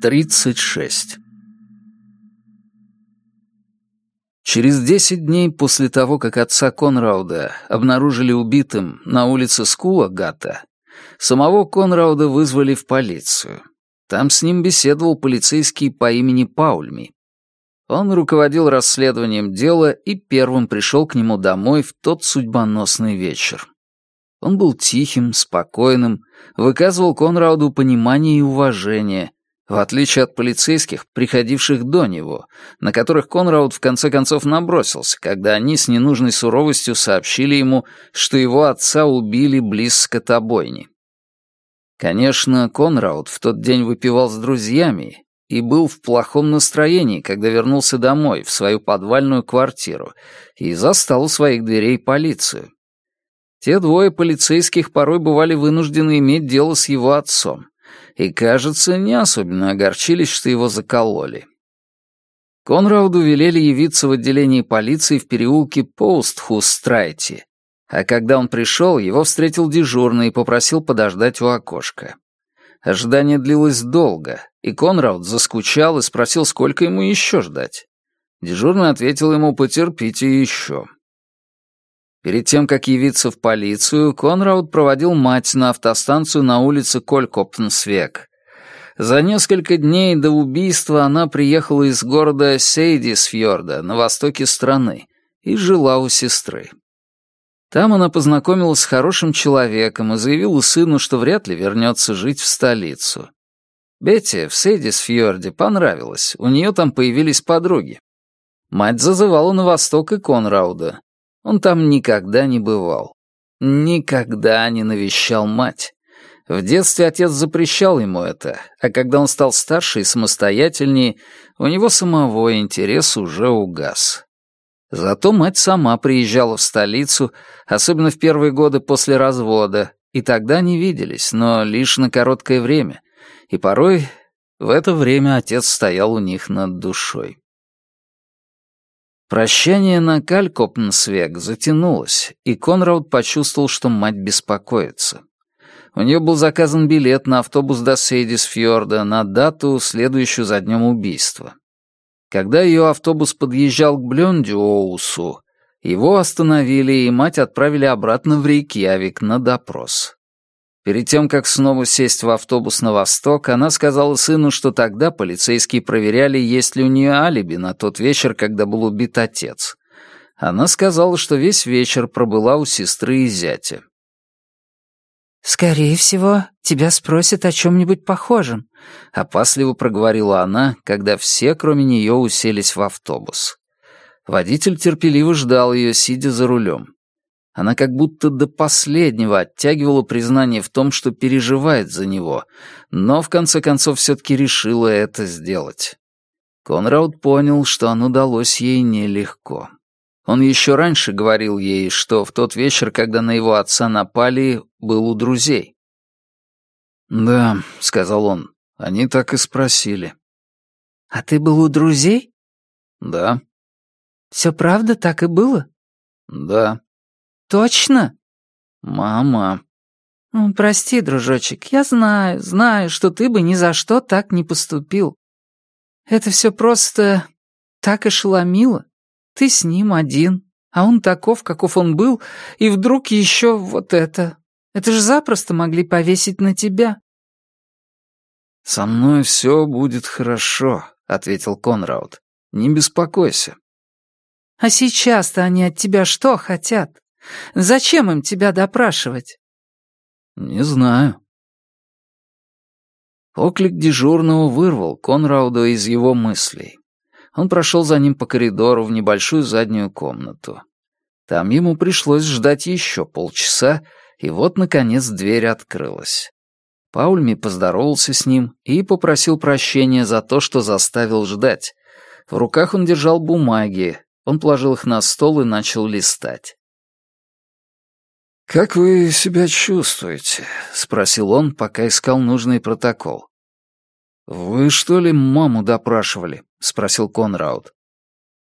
36. Через десять дней после того, как отца Конрауда обнаружили убитым на улице Скулагата, самого Конрауда вызвали в полицию. Там с ним беседовал полицейский по имени Паульми. Он руководил расследованием дела и первым пришел к нему домой в тот судьбоносный вечер. Он был тихим, спокойным, выказывал Конрауду понимание и уважение, в отличие от полицейских, приходивших до него, на которых Конрауд в конце концов набросился, когда они с ненужной суровостью сообщили ему, что его отца убили близ скотобойни. Конечно, Конрауд в тот день выпивал с друзьями и был в плохом настроении, когда вернулся домой, в свою подвальную квартиру, и застал у своих дверей полицию. Те двое полицейских порой бывали вынуждены иметь дело с его отцом, и, кажется, не особенно огорчились, что его закололи. Конрауду велели явиться в отделении полиции в переулке Поустхус-Страйти, а когда он пришел, его встретил дежурный и попросил подождать у окошка. Ожидание длилось долго, и Конрауд заскучал и спросил, сколько ему еще ждать. Дежурный ответил ему «потерпите еще». Перед тем, как явиться в полицию, Конрауд проводил мать на автостанцию на улице Колькопнсвек. За несколько дней до убийства она приехала из города Сейдисфьорда на востоке страны и жила у сестры. Там она познакомилась с хорошим человеком и заявила сыну, что вряд ли вернется жить в столицу. Бетти в Сейдисфьорде понравилось, у нее там появились подруги. Мать зазывала на восток и Конрауда. Он там никогда не бывал. Никогда не навещал мать. В детстве отец запрещал ему это, а когда он стал старше и самостоятельнее, у него самого интерес уже угас. Зато мать сама приезжала в столицу, особенно в первые годы после развода, и тогда не виделись, но лишь на короткое время, и порой в это время отец стоял у них над душой. Прощание на Калькопнсвек затянулось, и Конрауд почувствовал, что мать беспокоится. У нее был заказан билет на автобус до Сейдисфьорда на дату, следующую за днем убийства. Когда ее автобус подъезжал к Блёндюоусу, его остановили, и мать отправили обратно в Рейкьявик на допрос. Перед тем, как снова сесть в автобус на восток, она сказала сыну, что тогда полицейские проверяли, есть ли у нее алиби на тот вечер, когда был убит отец. Она сказала, что весь вечер пробыла у сестры и зятя. «Скорее всего, тебя спросят о чем-нибудь похожем», — опасливо проговорила она, когда все, кроме нее, уселись в автобус. Водитель терпеливо ждал ее, сидя за рулем. Она как будто до последнего оттягивала признание в том, что переживает за него, но в конце концов все-таки решила это сделать. Конрауд понял, что оно далось ей нелегко. Он еще раньше говорил ей, что в тот вечер, когда на его отца напали, был у друзей. «Да», — сказал он, — «они так и спросили». «А ты был у друзей?» «Да». «Все правда так и было?» «Да». «Точно?» «Мама». «Прости, дружочек, я знаю, знаю, что ты бы ни за что так не поступил. Это все просто так ошеломило. Ты с ним один, а он таков, каков он был, и вдруг еще вот это. Это же запросто могли повесить на тебя». «Со мной все будет хорошо», — ответил Конрауд. «Не беспокойся». «А сейчас-то они от тебя что хотят?» Зачем им тебя допрашивать?» «Не знаю». Оклик дежурного вырвал Конрауда из его мыслей. Он прошел за ним по коридору в небольшую заднюю комнату. Там ему пришлось ждать еще полчаса, и вот, наконец, дверь открылась. Паульми поздоровался с ним и попросил прощения за то, что заставил ждать. В руках он держал бумаги, он положил их на стол и начал листать. «Как вы себя чувствуете?» — спросил он, пока искал нужный протокол. «Вы что ли маму допрашивали?» — спросил Конрауд.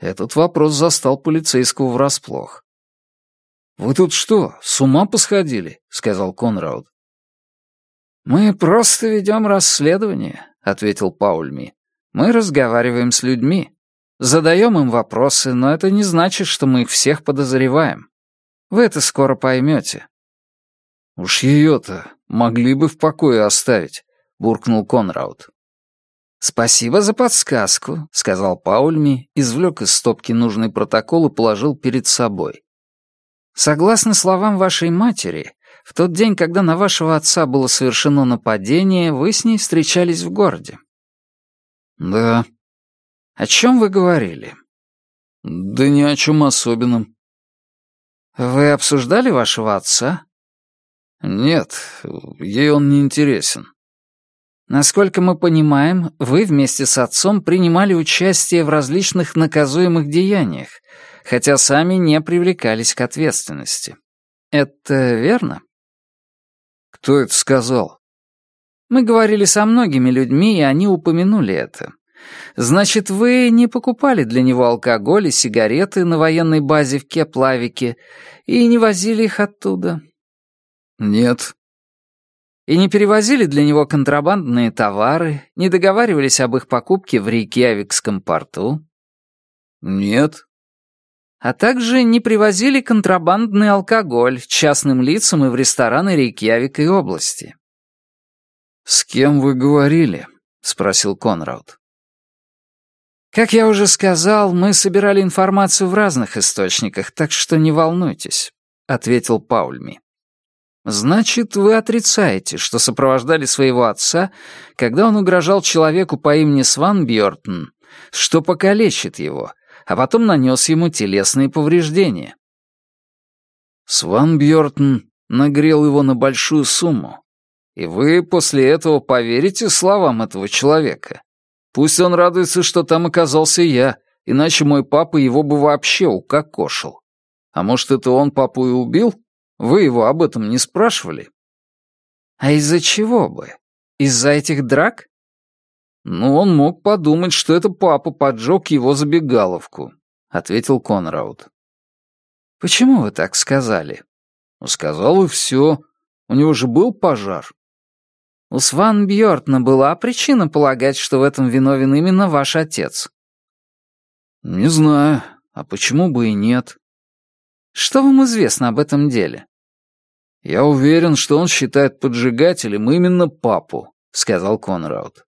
Этот вопрос застал полицейского врасплох. «Вы тут что, с ума посходили?» — сказал Конрауд. «Мы просто ведем расследование», — ответил Паульми. «Мы разговариваем с людьми. Задаем им вопросы, но это не значит, что мы их всех подозреваем. Вы это скоро поймете». «Уж ее-то могли бы в покое оставить», — буркнул Конрауд. «Спасибо за подсказку», — сказал Паульми, извлек из стопки нужный протокол и положил перед собой. «Согласно словам вашей матери, в тот день, когда на вашего отца было совершено нападение, вы с ней встречались в городе». «Да». «О чем вы говорили?» «Да ни о чем особенном». «Вы обсуждали вашего отца?» «Нет, ей он не интересен». Насколько мы понимаем, вы вместе с отцом принимали участие в различных наказуемых деяниях, хотя сами не привлекались к ответственности. Это верно? Кто это сказал? Мы говорили со многими людьми, и они упомянули это. Значит, вы не покупали для него алкоголь и сигареты на военной базе в Кеплавике и не возили их оттуда? Нет. И не перевозили для него контрабандные товары, не договаривались об их покупке в Рейкьявикском порту? Нет. А также не привозили контрабандный алкоголь частным лицам и в рестораны Рейкьявика и области. «С кем вы говорили?» — спросил Конрад. «Как я уже сказал, мы собирали информацию в разных источниках, так что не волнуйтесь», — ответил Паульми. Значит, вы отрицаете, что сопровождали своего отца, когда он угрожал человеку по имени Сван Бьортон, что покалечит его, а потом нанес ему телесные повреждения. Сван Бьортон нагрел его на большую сумму. И вы после этого поверите словам этого человека. Пусть он радуется, что там оказался я, иначе мой папа его бы вообще укокошил. А может, это он папу и убил? Вы его об этом не спрашивали?» «А из-за чего бы? Из-за этих драк?» «Ну, он мог подумать, что это папа поджег его забегаловку», — ответил Конрауд. «Почему вы так сказали?» «Ну, сказал и все. У него же был пожар». «У Сван Бьортна была причина полагать, что в этом виновен именно ваш отец?» «Не знаю. А почему бы и нет?» Что вам известно об этом деле?» «Я уверен, что он считает поджигателем именно папу», — сказал Конрауд.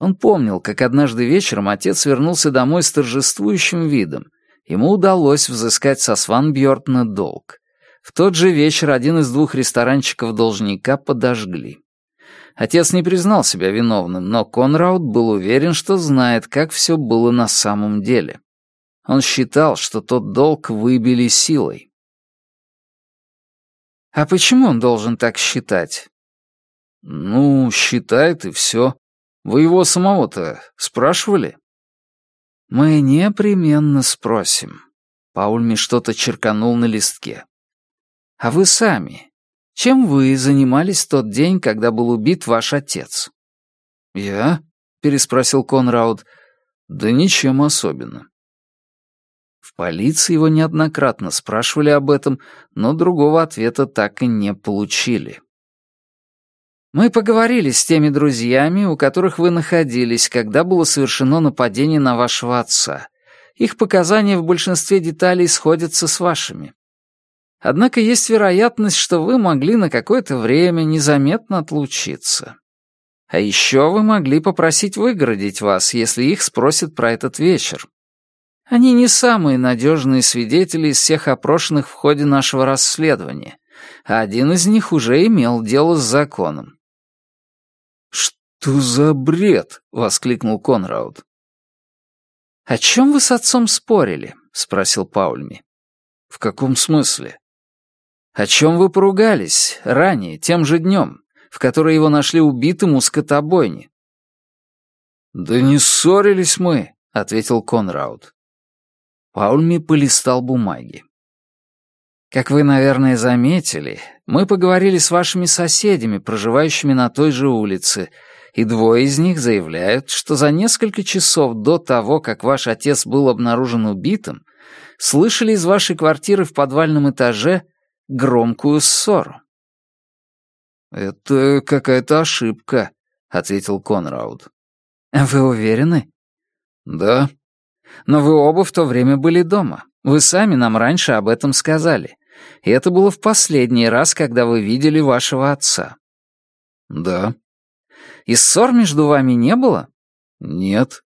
Он помнил, как однажды вечером отец вернулся домой с торжествующим видом. Ему удалось взыскать со Сван Бьортна долг. В тот же вечер один из двух ресторанчиков должника подожгли. Отец не признал себя виновным, но Конрауд был уверен, что знает, как все было на самом деле. Он считал, что тот долг выбили силой. А почему он должен так считать? Ну, считает и все. Вы его самого-то спрашивали? Мы непременно спросим. Паульми что-то черканул на листке. А вы сами? Чем вы занимались тот день, когда был убит ваш отец? Я? переспросил Конрауд. Да ничем особенным. В полиции его неоднократно спрашивали об этом, но другого ответа так и не получили. «Мы поговорили с теми друзьями, у которых вы находились, когда было совершено нападение на вашего отца. Их показания в большинстве деталей сходятся с вашими. Однако есть вероятность, что вы могли на какое-то время незаметно отлучиться. А еще вы могли попросить выгородить вас, если их спросят про этот вечер. Они не самые надежные свидетели из всех опрошенных в ходе нашего расследования, а один из них уже имел дело с законом. «Что за бред?» — воскликнул Конрауд. «О чем вы с отцом спорили?» — спросил Паульми. «В каком смысле?» «О чем вы поругались ранее, тем же днем, в который его нашли убитым у скотобойни?» «Да не ссорились мы», — ответил Конрауд. Паульми полистал бумаги. «Как вы, наверное, заметили, мы поговорили с вашими соседями, проживающими на той же улице, и двое из них заявляют, что за несколько часов до того, как ваш отец был обнаружен убитым, слышали из вашей квартиры в подвальном этаже громкую ссору». «Это какая-то ошибка», — ответил Конрауд. Вы уверены? Да. Но вы оба в то время были дома. Вы сами нам раньше об этом сказали. И это было в последний раз, когда вы видели вашего отца. Да. И ссор между вами не было? Нет.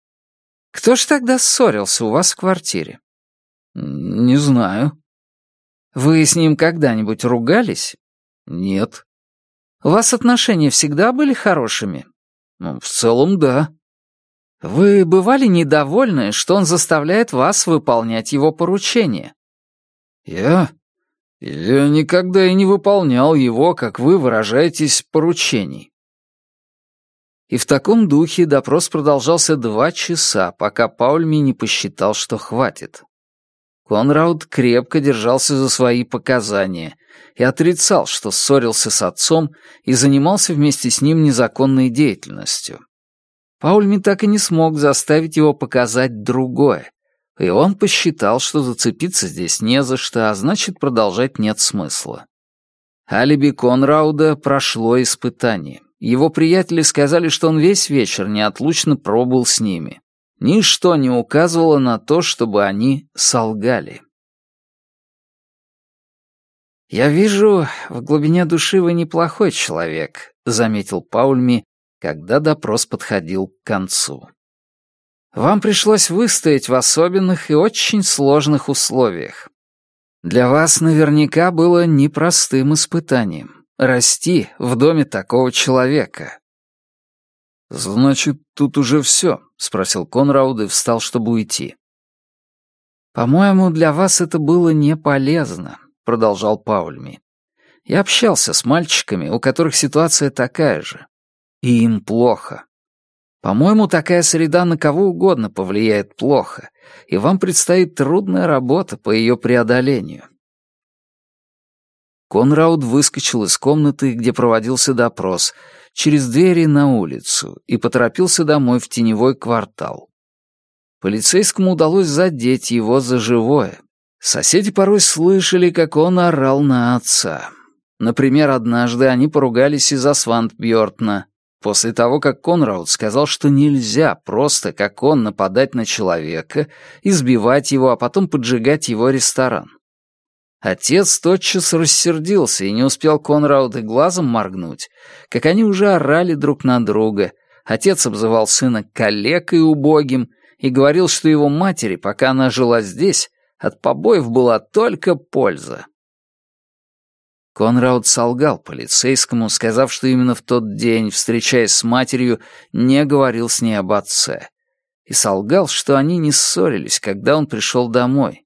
Кто ж тогда ссорился у вас в квартире? Не знаю. Вы с ним когда-нибудь ругались? Нет. У вас отношения всегда были хорошими? Ну, в целом, да. Вы бывали недовольны, что он заставляет вас выполнять его поручения? Я? Я никогда и не выполнял его, как вы выражаетесь, поручений. И в таком духе допрос продолжался два часа, пока Паульми не посчитал, что хватит. Конрауд крепко держался за свои показания и отрицал, что ссорился с отцом и занимался вместе с ним незаконной деятельностью. Паульми так и не смог заставить его показать другое, и он посчитал, что зацепиться здесь не за что, а значит, продолжать нет смысла. Алиби Конрауда прошло испытание. Его приятели сказали, что он весь вечер неотлучно пробыл с ними. Ничто не указывало на то, чтобы они солгали. «Я вижу, в глубине души вы неплохой человек», — заметил Паульми, когда допрос подходил к концу. «Вам пришлось выстоять в особенных и очень сложных условиях. Для вас наверняка было непростым испытанием расти в доме такого человека. «Значит, тут уже все?» — спросил Конрауд и встал, чтобы уйти. «По-моему, для вас это было не полезно», — продолжал Паульми. «Я общался с мальчиками, у которых ситуация такая же. И им плохо. По-моему, такая среда на кого угодно повлияет плохо, и вам предстоит трудная работа по ее преодолению. Конрауд выскочил из комнаты, где проводился допрос, через двери на улицу и поторопился домой в теневой квартал. Полицейскому удалось задеть его за живое. Соседи порой слышали, как он орал на отца. Например, однажды они поругались из-за Свантбьортна, после того, как Конрауд сказал, что нельзя просто, как он, нападать на человека, избивать его, а потом поджигать его ресторан. Отец тотчас рассердился и не успел Конрауд и глазом моргнуть, как они уже орали друг на друга. Отец обзывал сына калекой убогим и говорил, что его матери, пока она жила здесь, от побоев была только польза. Конрауд солгал полицейскому, сказав, что именно в тот день, встречаясь с матерью, не говорил с ней об отце. И солгал, что они не ссорились, когда он пришел домой.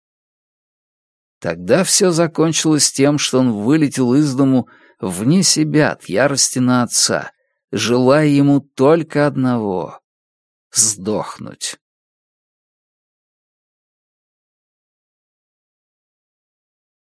Тогда все закончилось тем, что он вылетел из дому вне себя от ярости на отца, желая ему только одного — сдохнуть.